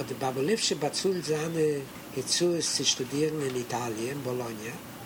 אט די באבלייפשע בצונע זאמע געצויש צו שטודירן אין איטאַליען בולוניה